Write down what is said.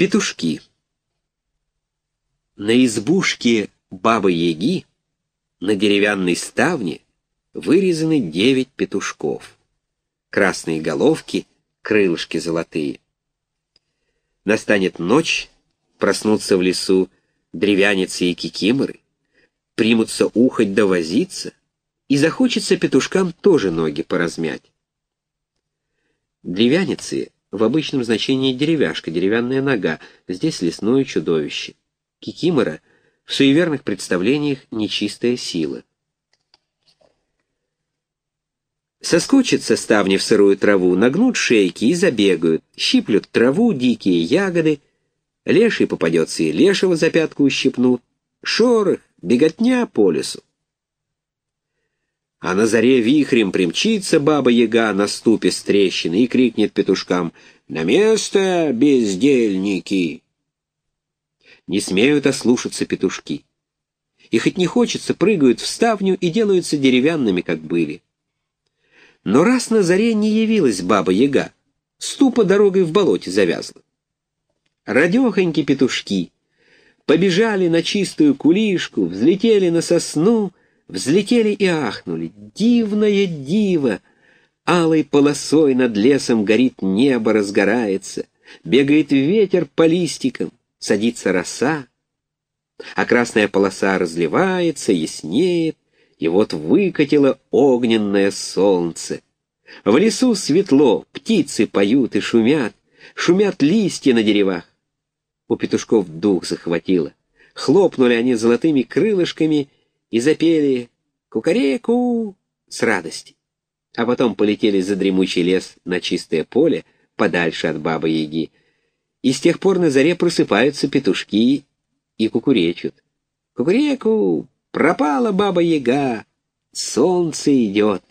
Петушки. На избушке Бабы-Яги на деревянной ставне вырезаны девять петушков. Красные головки, крылышки золотые. Настанет ночь, проснутся в лесу древяницы и кикиморы, примутся ухать да возиться, и захочется петушкам тоже ноги поразмять. Древяницы в обычном значении деревяшка, деревянная нога, здесь лесное чудовище. Кикимора в суеверных представлениях нечистая сила. Соскочат со ставни в сырую траву, нагнут шейки и забегают, щиплют траву, дикие ягоды, леший попадется и лешего за пятку ущипнут, шорох, беготня по лесу. А на заре вихрем примчится баба-яга на ступе с трещины и крикнет петушкам «На место, бездельники!» Не смеют ослушаться петушки. И хоть не хочется, прыгают в ставню и делаются деревянными, как были. Но раз на заре не явилась баба-яга, ступа дорогой в болоте завязла. Радехоньки петушки побежали на чистую кулишку, взлетели на сосну — Взлетели и ахнули. Дивное диво! Алой полосой над лесом горит небо, разгорается. Бегает ветер по листикам, садится роса. А красная полоса разливается, яснеет, и вот выкатило огненное солнце. В лесу светло, птицы поют и шумят, шумят листья на деревах. У петушков дух захватило. Хлопнули они золотыми крылышками — и запели «Кукареку» с радости. А потом полетели за дремучий лес на чистое поле, подальше от Бабы-Яги. И с тех пор на заре просыпаются петушки и кукуречут. «Кукуреку! Пропала Баба-Яга! Солнце идет!»